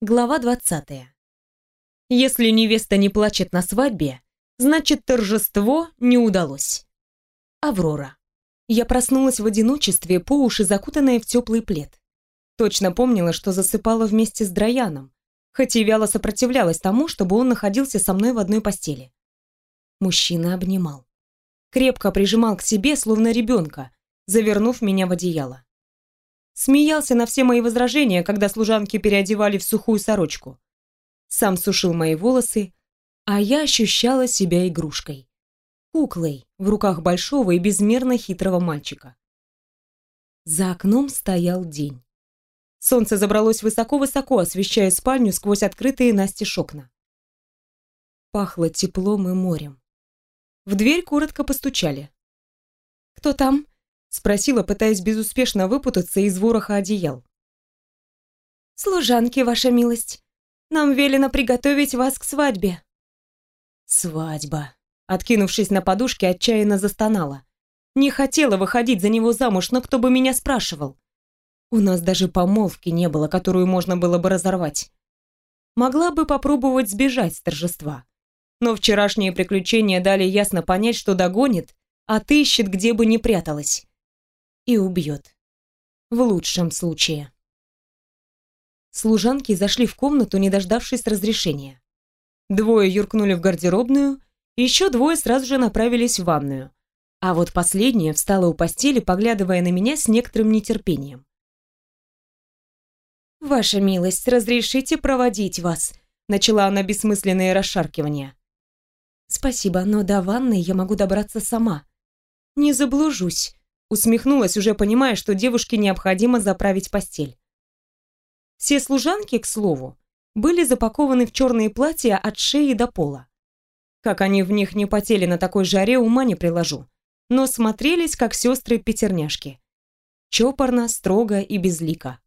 Глава 20. Если невеста не плачет на свадьбе, значит торжество не удалось. Аврора. Я проснулась в одиночестве, по уши закутанная в теплый плед. Точно помнила, что засыпала вместе с Драяном, хоть и вяло сопротивлялась тому, чтобы он находился со мной в одной постели. Мужчина обнимал. Крепко прижимал к себе, словно ребенка, завернув меня в одеяло. Смеялся на все мои возражения, когда служанки переодевали в сухую сорочку. Сам сушил мои волосы, а я ощущала себя игрушкой. Куклой в руках большого и безмерно хитрого мальчика. За окном стоял день. Солнце забралось высоко-высоко, освещая спальню сквозь открытые настежь окна. Пахло теплом и морем. В дверь коротко постучали. «Кто там?» Спросила, пытаясь безуспешно выпутаться из вороха одеял. «Служанки, ваша милость. Нам велено приготовить вас к свадьбе». «Свадьба», откинувшись на подушке, отчаянно застонала. Не хотела выходить за него замуж, но кто бы меня спрашивал? У нас даже помолвки не было, которую можно было бы разорвать. Могла бы попробовать сбежать с торжества. Но вчерашние приключения дали ясно понять, что догонит, отыщет, где бы ни пряталась и убьет. В лучшем случае. Служанки зашли в комнату, не дождавшись разрешения. Двое юркнули в гардеробную, еще двое сразу же направились в ванную. А вот последняя встала у постели, поглядывая на меня с некоторым нетерпением. «Ваша милость, разрешите проводить вас?» Начала она бессмысленное расшаркивание. «Спасибо, но до ванной я могу добраться сама. Не заблужусь. Усмехнулась, уже понимая, что девушке необходимо заправить постель. Все служанки, к слову, были запакованы в черные платья от шеи до пола. Как они в них не потели на такой жаре, ума не приложу. Но смотрелись, как сестры-пятерняшки. Чопорно, строго и безлико.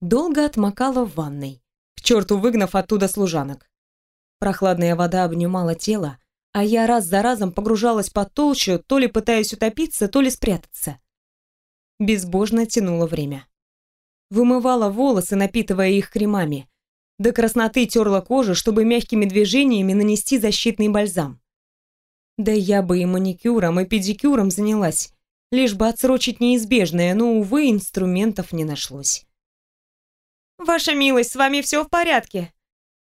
Долго отмокала в ванной, к черту выгнав оттуда служанок. Прохладная вода обнимала тело, а я раз за разом погружалась под толщу, то ли пытаясь утопиться, то ли спрятаться. Безбожно тянуло время. Вымывала волосы, напитывая их кремами. До красноты терла кожу, чтобы мягкими движениями нанести защитный бальзам. Да я бы и маникюром, и педикюром занялась, лишь бы отсрочить неизбежное, но, увы, инструментов не нашлось. «Ваша милость, с вами все в порядке.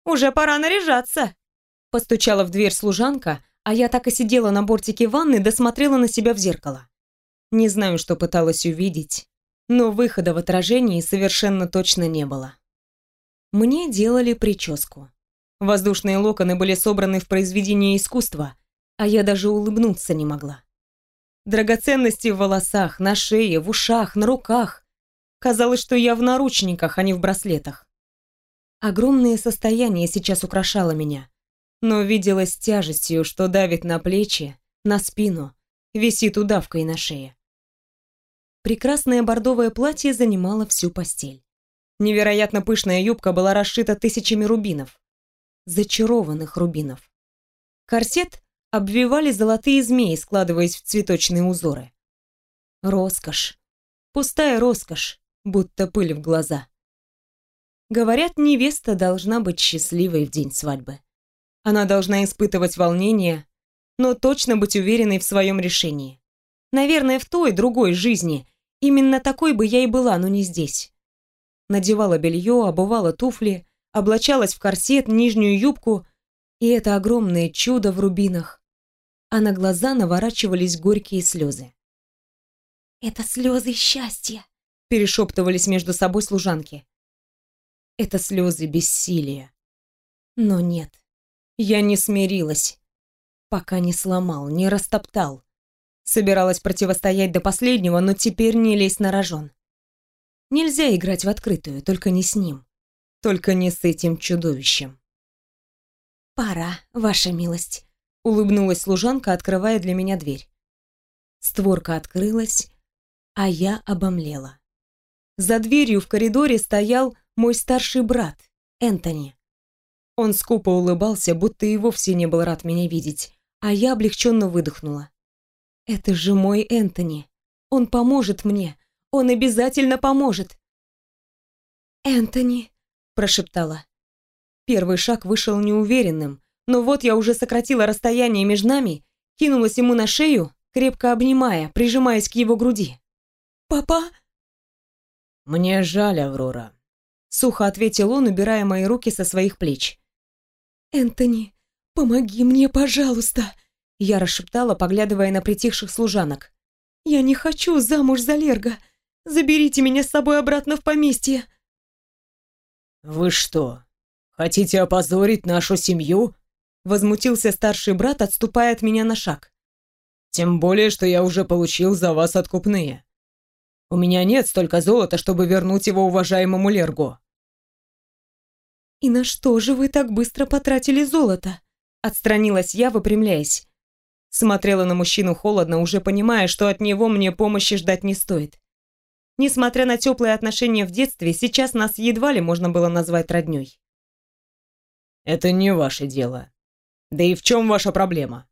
Уже пора наряжаться», Постучала в дверь служанка, а я так и сидела на бортике ванны, досмотрела на себя в зеркало. Не знаю, что пыталась увидеть, но выхода в отражении совершенно точно не было. Мне делали прическу. Воздушные локоны были собраны в произведение искусства, а я даже улыбнуться не могла. Драгоценности в волосах, на шее, в ушах, на руках. Казалось, что я в наручниках, а не в браслетах. Огромное состояние сейчас украшало меня но виделась тяжестью, что давит на плечи, на спину, висит удавкой на шее. Прекрасное бордовое платье занимало всю постель. Невероятно пышная юбка была расшита тысячами рубинов. Зачарованных рубинов. Корсет обвивали золотые змеи, складываясь в цветочные узоры. Роскошь. Пустая роскошь, будто пыль в глаза. Говорят, невеста должна быть счастливой в день свадьбы. Она должна испытывать волнение, но точно быть уверенной в своем решении. Наверное, в той, другой жизни. Именно такой бы я и была, но не здесь. Надевала белье, обувала туфли, облачалась в корсет, нижнюю юбку, и это огромное чудо в рубинах. А на глаза наворачивались горькие слезы. «Это слезы счастья», — перешептывались между собой служанки. «Это слезы бессилия». Но нет. Я не смирилась, пока не сломал, не растоптал. Собиралась противостоять до последнего, но теперь не лезь на рожон. Нельзя играть в открытую, только не с ним. Только не с этим чудовищем. «Пора, ваша милость», — улыбнулась служанка, открывая для меня дверь. Створка открылась, а я обомлела. За дверью в коридоре стоял мой старший брат, Энтони. Он скупо улыбался, будто и вовсе не был рад меня видеть, а я облегченно выдохнула. «Это же мой Энтони. Он поможет мне. Он обязательно поможет». «Энтони», — прошептала. Первый шаг вышел неуверенным, но вот я уже сократила расстояние между нами, кинулась ему на шею, крепко обнимая, прижимаясь к его груди. «Папа?» «Мне жаль, Аврора», — сухо ответил он, убирая мои руки со своих плеч. «Энтони, помоги мне, пожалуйста!» Я расшептала, поглядывая на притихших служанок. «Я не хочу замуж за Лерга. Заберите меня с собой обратно в поместье!» «Вы что, хотите опозорить нашу семью?» Возмутился старший брат, отступая от меня на шаг. «Тем более, что я уже получил за вас откупные. У меня нет столько золота, чтобы вернуть его уважаемому Лергу». «И на что же вы так быстро потратили золото?» Отстранилась я, выпрямляясь. Смотрела на мужчину холодно, уже понимая, что от него мне помощи ждать не стоит. Несмотря на теплые отношения в детстве, сейчас нас едва ли можно было назвать роднёй. «Это не ваше дело. Да и в чем ваша проблема?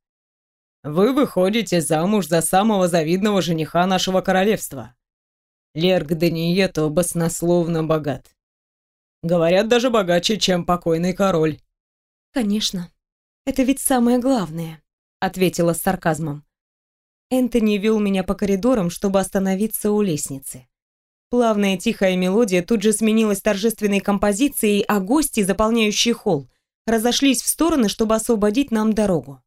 Вы выходите замуж за самого завидного жениха нашего королевства. Лерг Данието баснословно богат. Говорят, даже богаче, чем покойный король». «Конечно. Это ведь самое главное», — ответила с сарказмом. Энтони вел меня по коридорам, чтобы остановиться у лестницы. Плавная тихая мелодия тут же сменилась торжественной композицией, а гости, заполняющие холл, разошлись в стороны, чтобы освободить нам дорогу.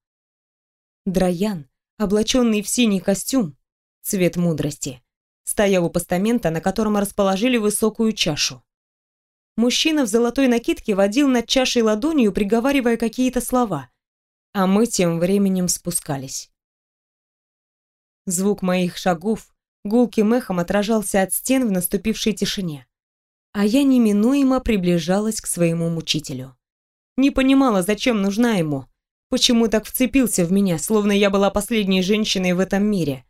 Драян, облаченный в синий костюм, цвет мудрости, стоял у постамента, на котором расположили высокую чашу. Мужчина в золотой накидке водил над чашей ладонью, приговаривая какие-то слова а мы тем временем спускались. Звук моих шагов гулким эхом отражался от стен в наступившей тишине, а я неминуемо приближалась к своему мучителю. Не понимала, зачем нужна ему, почему так вцепился в меня, словно я была последней женщиной в этом мире.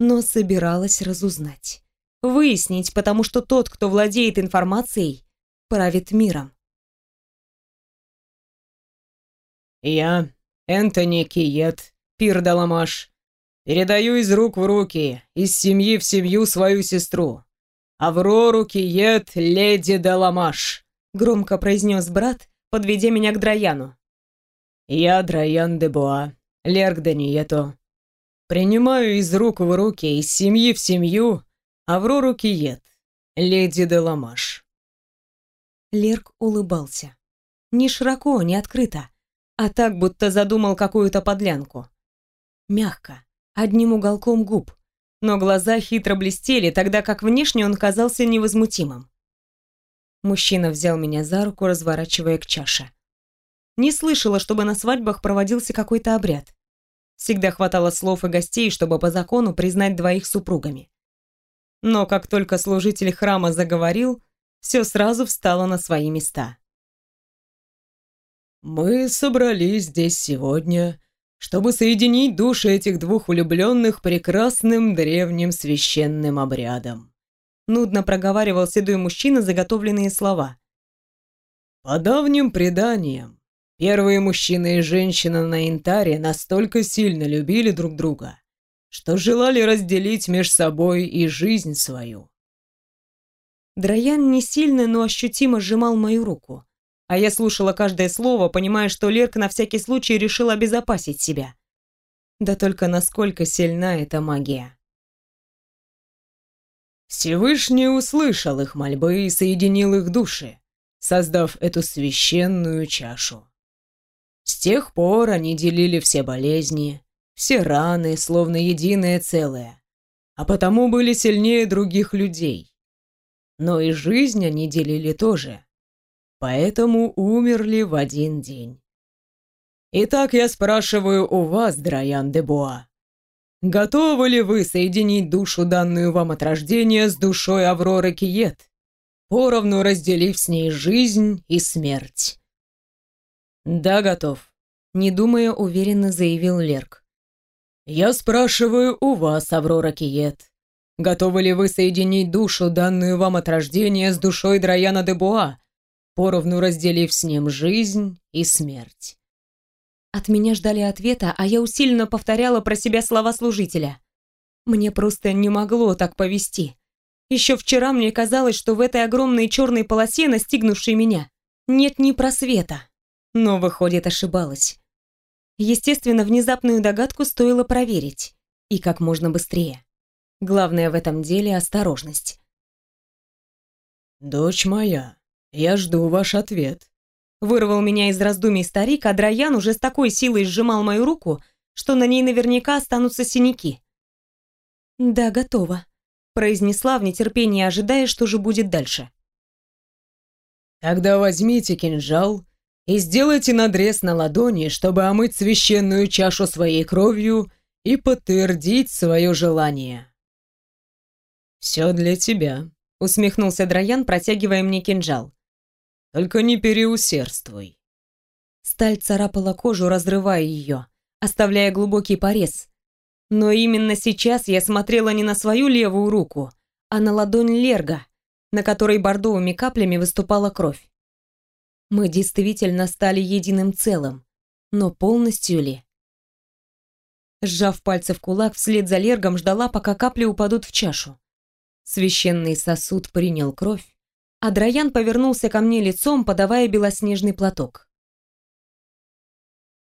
Но собиралась разузнать, выяснить, потому что тот, кто владеет информацией, правит миром. «Я Энтони Киет, Пир Даламаш, передаю из рук в руки, из семьи в семью свою сестру. Аврору Киет, леди Даламаш», — громко произнес брат, подведя меня к Драяну. «Я Драян де Буа, Лерк Данието. Принимаю из рук в руки, из семьи в семью, Аврору Киет, леди Деламаш». Лерк улыбался. Не широко, не открыто, а так, будто задумал какую-то подлянку. Мягко, одним уголком губ, но глаза хитро блестели, тогда как внешне он казался невозмутимым. Мужчина взял меня за руку, разворачивая к чаше. Не слышала, чтобы на свадьбах проводился какой-то обряд. Всегда хватало слов и гостей, чтобы по закону признать двоих супругами. Но как только служитель храма заговорил, все сразу встало на свои места. Мы собрались здесь сегодня, чтобы соединить души этих двух влюбленных прекрасным древним священным обрядом. Нудно проговаривал седой мужчина заготовленные слова. По давним преданиям, первые мужчина и женщина на Интаре настолько сильно любили друг друга, что желали разделить между собой и жизнь свою. Драян не сильно, но ощутимо сжимал мою руку а я слушала каждое слово, понимая, что Лерк на всякий случай решил обезопасить себя. Да только насколько сильна эта магия. Всевышний услышал их мольбы и соединил их души, создав эту священную чашу. С тех пор они делили все болезни, все раны, словно единое целое, а потому были сильнее других людей. Но и жизнь они делили тоже поэтому умерли в один день. Итак, я спрашиваю у вас, Драян де Буа, готовы ли вы соединить душу, данную вам от рождения, с душой Авроры Киет, поровну разделив с ней жизнь и смерть? Да, готов, не думая, уверенно заявил Лерк. Я спрашиваю у вас, Аврора Киет, готовы ли вы соединить душу, данную вам от рождения, с душой Драяна де Буа, поровну разделив с ним жизнь и смерть. От меня ждали ответа, а я усиленно повторяла про себя слова служителя. Мне просто не могло так повести. Еще вчера мне казалось, что в этой огромной черной полосе, настигнувшей меня, нет ни просвета. Но, выходит, ошибалась. Естественно, внезапную догадку стоило проверить. И как можно быстрее. Главное в этом деле — осторожность. «Дочь моя, я жду ваш ответ», Вырвал меня из раздумий старик, а Драян уже с такой силой сжимал мою руку, что на ней наверняка останутся синяки. «Да, готово», — произнесла в нетерпении, ожидая, что же будет дальше. «Тогда возьмите кинжал и сделайте надрез на ладони, чтобы омыть священную чашу своей кровью и подтвердить свое желание». «Все для тебя», — усмехнулся Драян, протягивая мне кинжал. Только не переусердствуй. Сталь царапала кожу, разрывая ее, оставляя глубокий порез. Но именно сейчас я смотрела не на свою левую руку, а на ладонь Лерга, на которой бордовыми каплями выступала кровь. Мы действительно стали единым целым, но полностью ли? Сжав пальцы в кулак, вслед за Лергом ждала, пока капли упадут в чашу. Священный сосуд принял кровь, а Драян повернулся ко мне лицом, подавая белоснежный платок.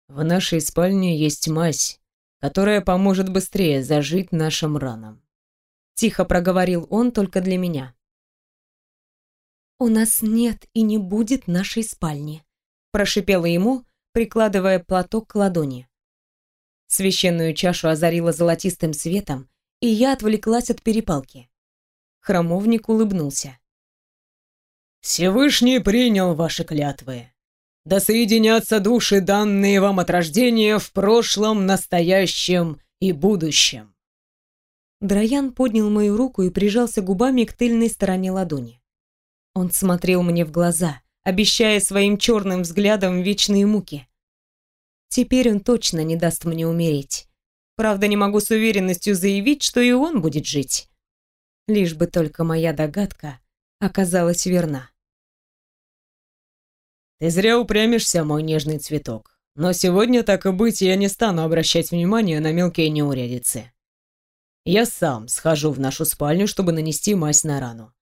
«В нашей спальне есть мазь, которая поможет быстрее зажить нашим ранам», — тихо проговорил он только для меня. «У нас нет и не будет нашей спальни», — прошипела ему, прикладывая платок к ладони. Священную чашу озарила золотистым светом, и я отвлеклась от перепалки. Храмовник улыбнулся. Всевышний принял ваши клятвы. Да соединятся души, данные вам от рождения, в прошлом, настоящем и будущем. Драян поднял мою руку и прижался губами к тыльной стороне ладони. Он смотрел мне в глаза, обещая своим черным взглядом вечные муки. Теперь он точно не даст мне умереть. Правда, не могу с уверенностью заявить, что и он будет жить. Лишь бы только моя догадка оказалась верна. «Ты зря упрямишься, мой нежный цветок. Но сегодня, так и быть, я не стану обращать внимание на мелкие неурядицы. Я сам схожу в нашу спальню, чтобы нанести мазь на рану.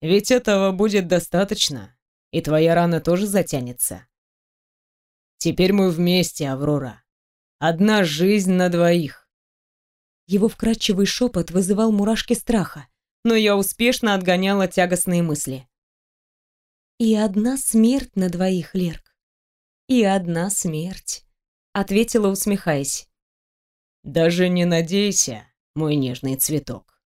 Ведь этого будет достаточно, и твоя рана тоже затянется. Теперь мы вместе, Аврора. Одна жизнь на двоих». Его вкрадчивый шепот вызывал мурашки страха, но я успешно отгоняла тягостные мысли. «И одна смерть на двоих, Лерк. И одна смерть», — ответила, усмехаясь. «Даже не надейся, мой нежный цветок».